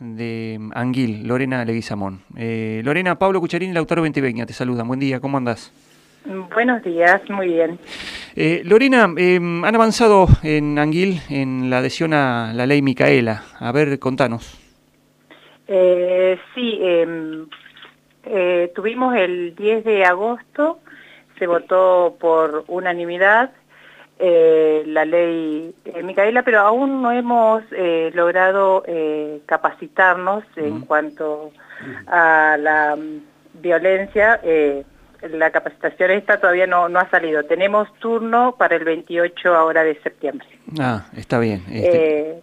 de Anguil, Lorena Leguizamón. Eh, Lorena, Pablo Cucharini y Lautaro Venteveña te saludan. Buen día, ¿cómo andás? Buenos días, muy bien. Eh, Lorena, eh, han avanzado en Anguil en la adhesión a la ley Micaela. A ver, contanos. Eh, sí, em, eh, tuvimos el 10 de agosto, se votó por unanimidad eh, la ley eh, Micaela, pero aún no hemos eh, logrado eh, capacitarnos en cuanto a la mm, violencia. Eh, la capacitación esta todavía no, no ha salido. Tenemos turno para el 28 ahora de septiembre. Ah, está bien. Este, Eh,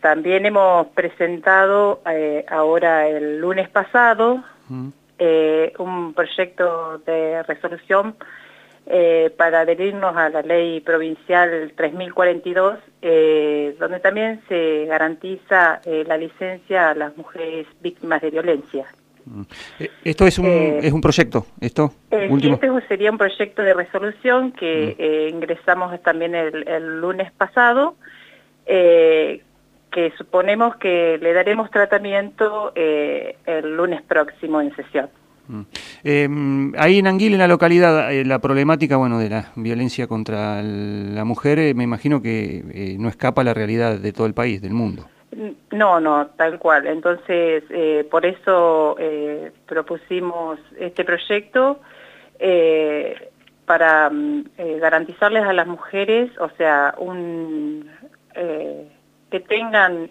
también hemos presentado eh, ahora el lunes pasado un proyecto de resolución eh, para adherirnos a la ley provincial 3042, eh, donde también se garantiza eh, la licencia a las mujeres víctimas de violencia. mm. Eh, esto es un, eh, es un proyecto, ¿esto? Último. Este sería un proyecto de resolución que eh, ingresamos también el, el lunes pasado, que suponemos que le daremos tratamiento eh, el lunes próximo en sesión. Mm. Eh, ahí en Anguil, en la localidad, eh, la problemática bueno, de la violencia contra la mujer, eh, me imagino que no escapa a la realidad de todo el país, del mundo. No, no, tal cual. Entonces, por eso propusimos este proyecto para mm, garantizarles a las mujeres, o sea, un, que tengan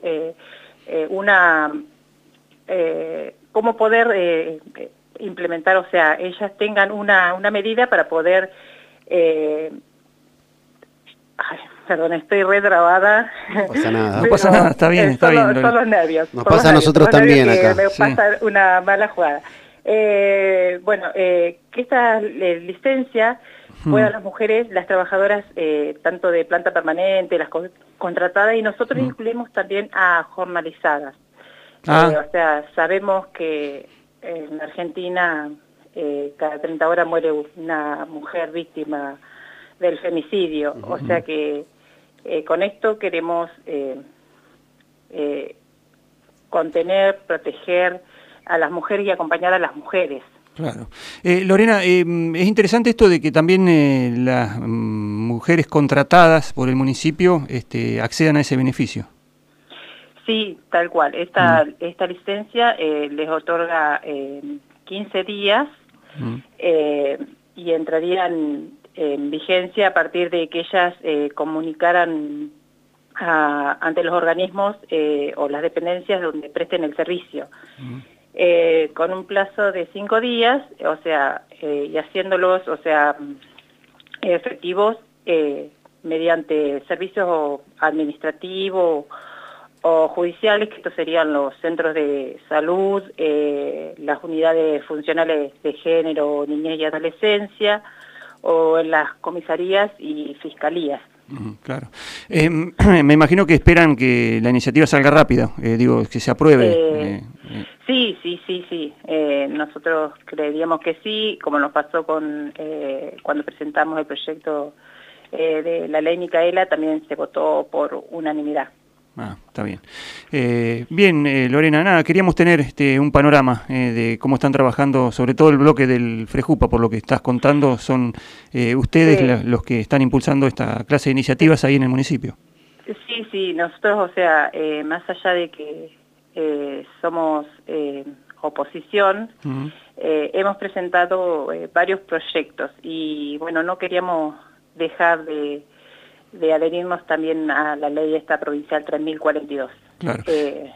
una, cómo poder implementar, o sea, ellas tengan una, una medida para poder... eh, ay, perdón, estoy retrabada. No pasa nada. No pasa Pero, nada, está bien, está bien. Son los nervios. Nos pasa a nosotros también acá. Me Sí. pasa una mala jugada. Eh, bueno, eh, que esta eh, licencia Hmm. puedan las mujeres, las trabajadoras, eh, tanto de planta permanente, las co- contratadas, y nosotros Hmm. incluimos también a jornalizadas. Ah. Eh, o sea, sabemos que en Argentina eh, cada 30 horas muere una mujer víctima del femicidio. O sea que eh, con esto queremos eh, eh, contener, proteger a las mujeres y acompañar a las mujeres. Claro. Eh, Lorena, eh, es interesante esto de que también eh, las mm, mujeres contratadas por el municipio este, accedan a ese beneficio. Sí, tal cual. Esta, esta licencia eh, les otorga eh, 15 días Mm. eh, y entrarían en vigencia a partir de que ellas eh, comunicaran a- ante los organismos eh, o las dependencias donde presten el servicio. Eh, con un plazo de cinco días, o sea, y haciéndolos, o sea, mm, efectivos eh, mediante servicios administrativos o judiciales, que estos serían los centros de salud, eh, las unidades funcionales de género, niñez y adolescencia, o en las comisarías y fiscalías. Claro. Eh, me imagino que esperan que la iniciativa salga rápida, eh, digo, que se apruebe. Eh, eh. Sí, sí, sí, sí. Eh, nosotros creeríamos que sí, como nos pasó con eh, cuando presentamos el proyecto de la ley Micaela, también se votó por unanimidad. Ah, está bien. Eh, bien, eh, Lorena, nada, queríamos tener este, un panorama eh, de cómo están trabajando, sobre todo el bloque del Frejupa, por lo que estás contando, son eh, ustedes Sí. la- los que están impulsando esta clase de iniciativas ahí en el municipio. Sí, sí, nosotros, o sea, eh, más allá de que eh, somos oposición, hemos presentado eh, varios proyectos y bueno, no queríamos dejar de, de adherirnos también a la ley esta provincial 3042. Claro. Eh,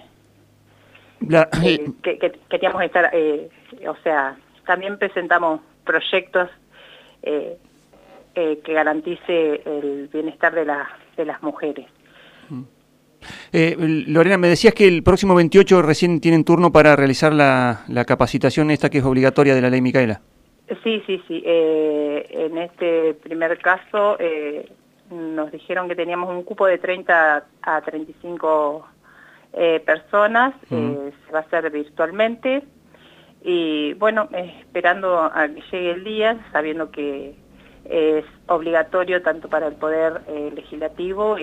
La- eh, que, que- queríamos estar, eh, o sea, también presentamos proyectos eh, eh, que garantice el bienestar de, la- de las mujeres. Eh, Lorena, me decías que el próximo 28 recién tienen turno para realizar la, la capacitación esta que es obligatoria de la ley Micaela. Sí, sí, sí. eh, en este primer caso eh, nos dijeron que teníamos un cupo de 30 a 35 eh, personas, eh, se va a hacer virtualmente y bueno, esperando a que llegue el día, sabiendo que es obligatorio tanto para el Poder eh, Legislativo,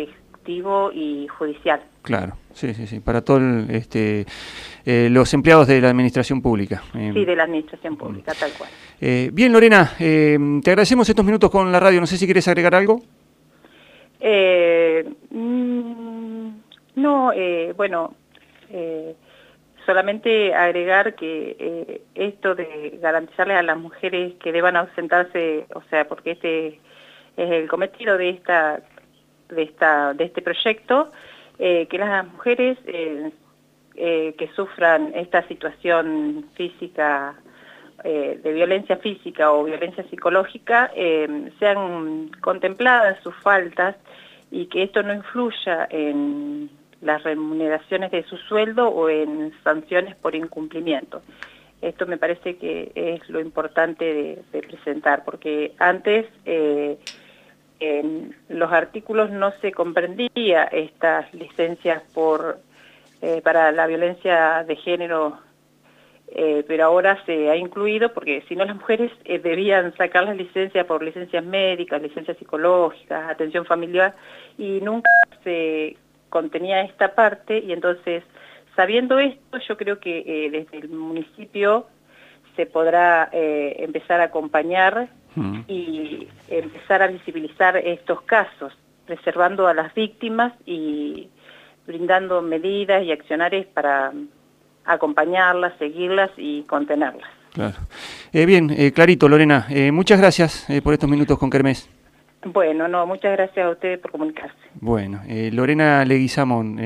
administrativo y judicial. Claro, sí, sí, sí, para todos este, eh, los empleados de la administración pública. Eh. Sí, de la administración pública, tal cual. Eh, bien, Lorena, te agradecemos estos minutos con la radio. No sé si quieres agregar algo. Mm, no, bueno, solamente agregar que esto de garantizarle a las mujeres que deban ausentarse, o sea, porque este es el cometido de esta de esta de este proyecto, que las mujeres eh, que sufran esta situación física, eh, de violencia física o violencia psicológica, eh, sean contempladas sus faltas y que esto no influya en las remuneraciones de su sueldo o en sanciones por incumplimiento. Esto me parece que es lo importante de, presentar, porque antes en los artículos no se comprendía estas licencias por eh, para la violencia de género, eh, pero ahora se ha incluido porque si no las mujeres eh, debían sacar las licencias por licencias médicas, licencias psicológicas, atención familiar, y nunca se contenía esta parte y entonces sabiendo esto yo creo que desde el municipio se podrá empezar a acompañar mm. y empezar a visibilizar estos casos, preservando a las víctimas y brindando medidas y accionarios para acompañarlas, seguirlas y contenerlas. Claro. Eh, bien, eh, clarito, Lorena. Eh, muchas gracias por estos minutos con Kermés. Bueno, no, muchas gracias a ustedes por comunicarse. Bueno, Lorena Leguizamón,